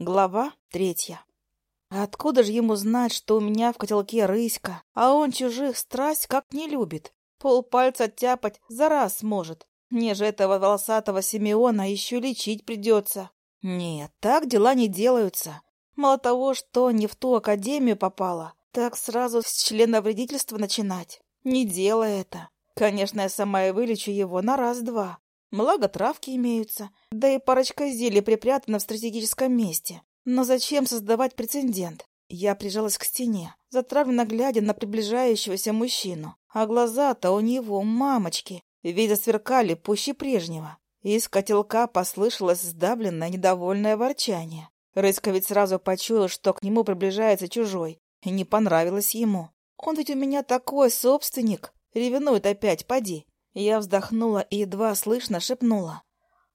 Глава третья. А откуда же ему знать, что у меня в котелке рыська, а он чужих страсть как не любит? Полпальца тяпать за раз может. Мне же этого волосатого Симеона еще лечить придется. Нет, так дела не делаются. Мало того, что не в ту академию попала, так сразу с члена вредительства начинать. Не делай это. Конечно, я сама и вылечу его на раз-два. Благо травки имеются, да и парочка зелий припрятана в стратегическом месте. Но зачем создавать прецедент? Я прижалась к стене, затравленно глядя на приближающегося мужчину. А глаза-то у него мамочки, ведь засверкали пуще прежнего. Из котелка послышалось сдавленное недовольное ворчание. Рыска ведь сразу почуял, что к нему приближается чужой, и не понравилось ему. «Он ведь у меня такой собственник! Ревенует опять, поди!» Я вздохнула и едва слышно шепнула.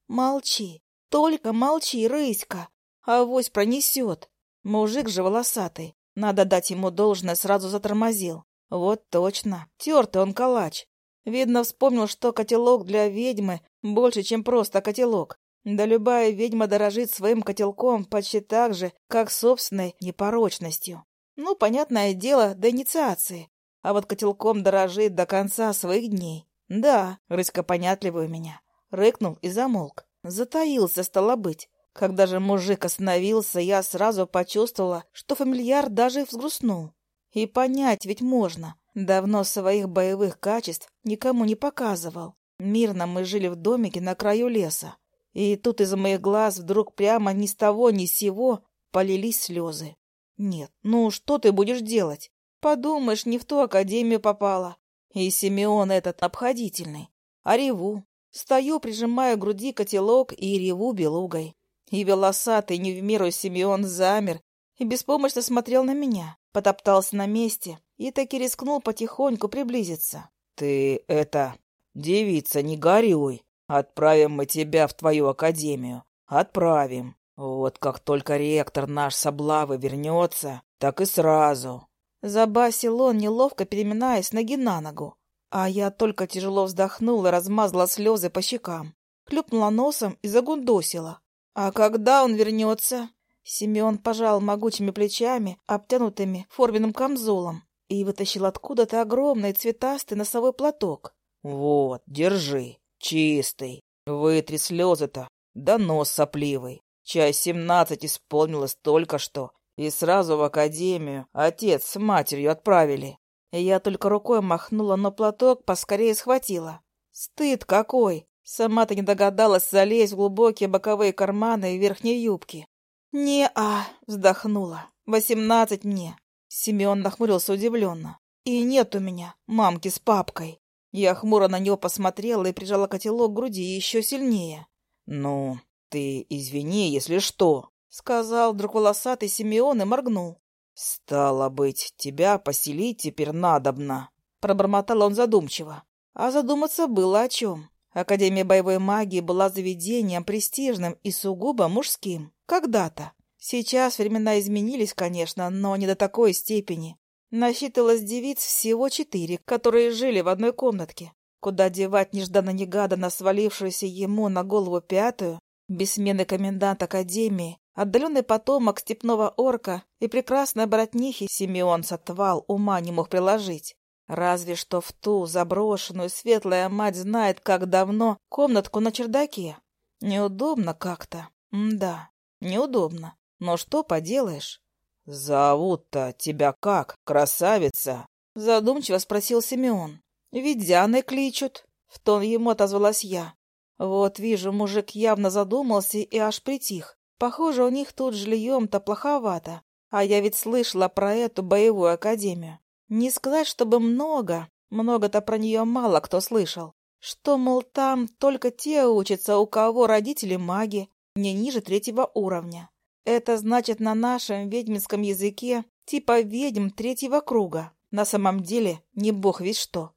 «Молчи, только молчи, рыська, а авось пронесет». Мужик же волосатый, надо дать ему должное, сразу затормозил. Вот точно, тертый он калач. Видно, вспомнил, что котелок для ведьмы больше, чем просто котелок. Да любая ведьма дорожит своим котелком почти так же, как собственной непорочностью. Ну, понятное дело, до инициации. А вот котелком дорожит до конца своих дней. «Да», — рыська понятливую меня, рыкнул и замолк. Затаился, стало быть. Когда же мужик остановился, я сразу почувствовала, что фамильяр даже и взгрустнул. И понять ведь можно. Давно своих боевых качеств никому не показывал. Мирно мы жили в домике на краю леса. И тут из моих глаз вдруг прямо ни с того ни с сего полились слезы. Нет, ну что ты будешь делать? Подумаешь, не в ту академию попала. И Симеон этот обходительный. А реву. Стою, прижимая к груди котелок и реву белугой. И волосатый не в меру Симеон замер и беспомощно смотрел на меня, потоптался на месте и таки рискнул потихоньку приблизиться. — Ты это... Девица, не горюй. Отправим мы тебя в твою академию. Отправим. Вот как только ректор наш с облавы вернется, так и сразу. Забасил он, неловко переминаясь ноги на ногу. А я только тяжело вздохнула, размазала слезы по щекам, клюпнула носом и загундосила. «А когда он вернется?» Семен пожал могучими плечами, обтянутыми форменным камзолом, и вытащил откуда-то огромный цветастый носовой платок. «Вот, держи, чистый, вытри слезы-то, да нос сопливый. Часть семнадцать исполнилось только что, и сразу в академию отец с матерью отправили. Я только рукой махнула, но платок поскорее схватила. Стыд какой! Сама-то не догадалась залезть в глубокие боковые карманы и верхней юбки. «Не-а!» — вздохнула. «Восемнадцать мне!» Семен нахмурился удивленно. «И нет у меня мамки с папкой!» Я хмуро на него посмотрела и прижала котелок к груди еще сильнее. «Ну, ты извини, если что!» сказал дракулосатый Симеон и моргнул. «Стало быть, тебя поселить теперь надобно», — пробормотал он задумчиво. А задуматься было о чем. Академия боевой магии была заведением престижным и сугубо мужским. Когда-то. Сейчас времена изменились, конечно, но не до такой степени. Насчитывалось девиц всего четыре, которые жили в одной комнатке. Куда девать нежданно-негаданно свалившуюся ему на голову пятую, без смены комендант Академии, Отдаленный потомок степного орка и прекрасной братнихи Симеон сотвал ума не мог приложить. Разве что в ту заброшенную светлая мать знает, как давно, комнатку на чердаке. Неудобно как-то. Да, неудобно. Но что поделаешь? — Зовут-то тебя как, красавица? — задумчиво спросил Симеон. — Ведяны кличут. В тон ему отозвалась я. Вот вижу, мужик явно задумался и аж притих. Похоже, у них тут жильем-то плоховато. А я ведь слышала про эту боевую академию. Не сказать, чтобы много. Много-то про нее мало кто слышал. Что, мол, там только те учатся, у кого родители маги, не ниже третьего уровня. Это значит на нашем ведьминском языке типа ведьм третьего круга. На самом деле не бог ведь что.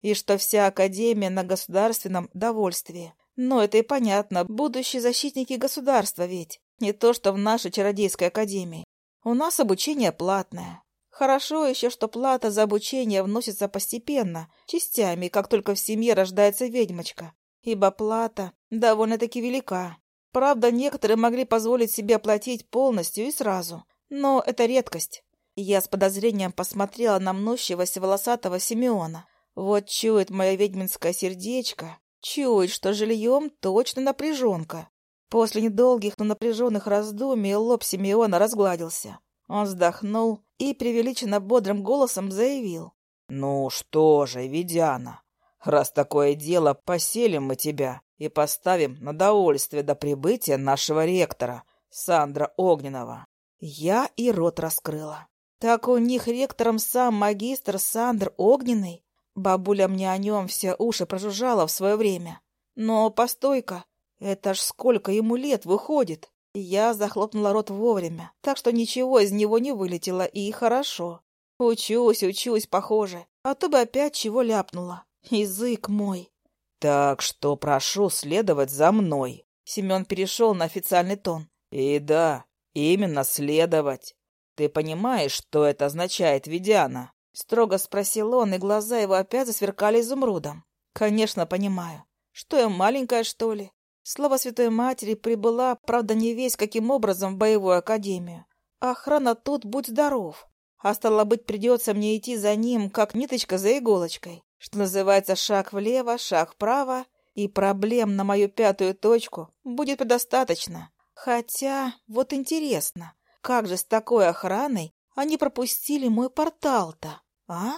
И что вся Академия на государственном довольстве. Но это и понятно, будущие защитники государства ведь. Не то, что в нашей чародейской академии. У нас обучение платное. Хорошо еще, что плата за обучение вносится постепенно, частями, как только в семье рождается ведьмочка, ибо плата довольно-таки велика. Правда, некоторые могли позволить себе платить полностью и сразу, но это редкость. Я с подозрением посмотрела на мнущегося волосатого Симеона. Вот чует мое ведьминское сердечко, чует, что жильем точно напряженка. После недолгих, но напряженных раздумий лоб Симеона разгладился. Он вздохнул и превеличенно бодрым голосом заявил. «Ну что же, Ведяна, раз такое дело, поселим мы тебя и поставим на довольствие до прибытия нашего ректора, Сандра Огненного». Я и рот раскрыла. «Так у них ректором сам магистр Сандр Огненный?» Бабуля мне о нем все уши прожужжала в свое время. «Но постой-ка, это ж сколько ему лет выходит! Я захлопнула рот вовремя, так что ничего из него не вылетело, и хорошо. Учусь, учусь, похоже, а то бы опять чего ляпнула. Язык мой. Так что прошу следовать за мной. Семен перешел на официальный тон. И да, именно следовать. Ты понимаешь, что это означает, Ведяна? Строго спросил он, и глаза его опять засверкали изумрудом. Конечно, понимаю. Что я маленькая, что ли? Слава Святой Матери прибыла, правда, не весь каким образом, в боевую академию. Охрана тут, будь здоров. А стало быть, придется мне идти за ним, как ниточка за иголочкой. Что называется, шаг влево, шаг вправо, и проблем на мою пятую точку будет предостаточно. Хотя, вот интересно, как же с такой охраной они пропустили мой портал-то, а?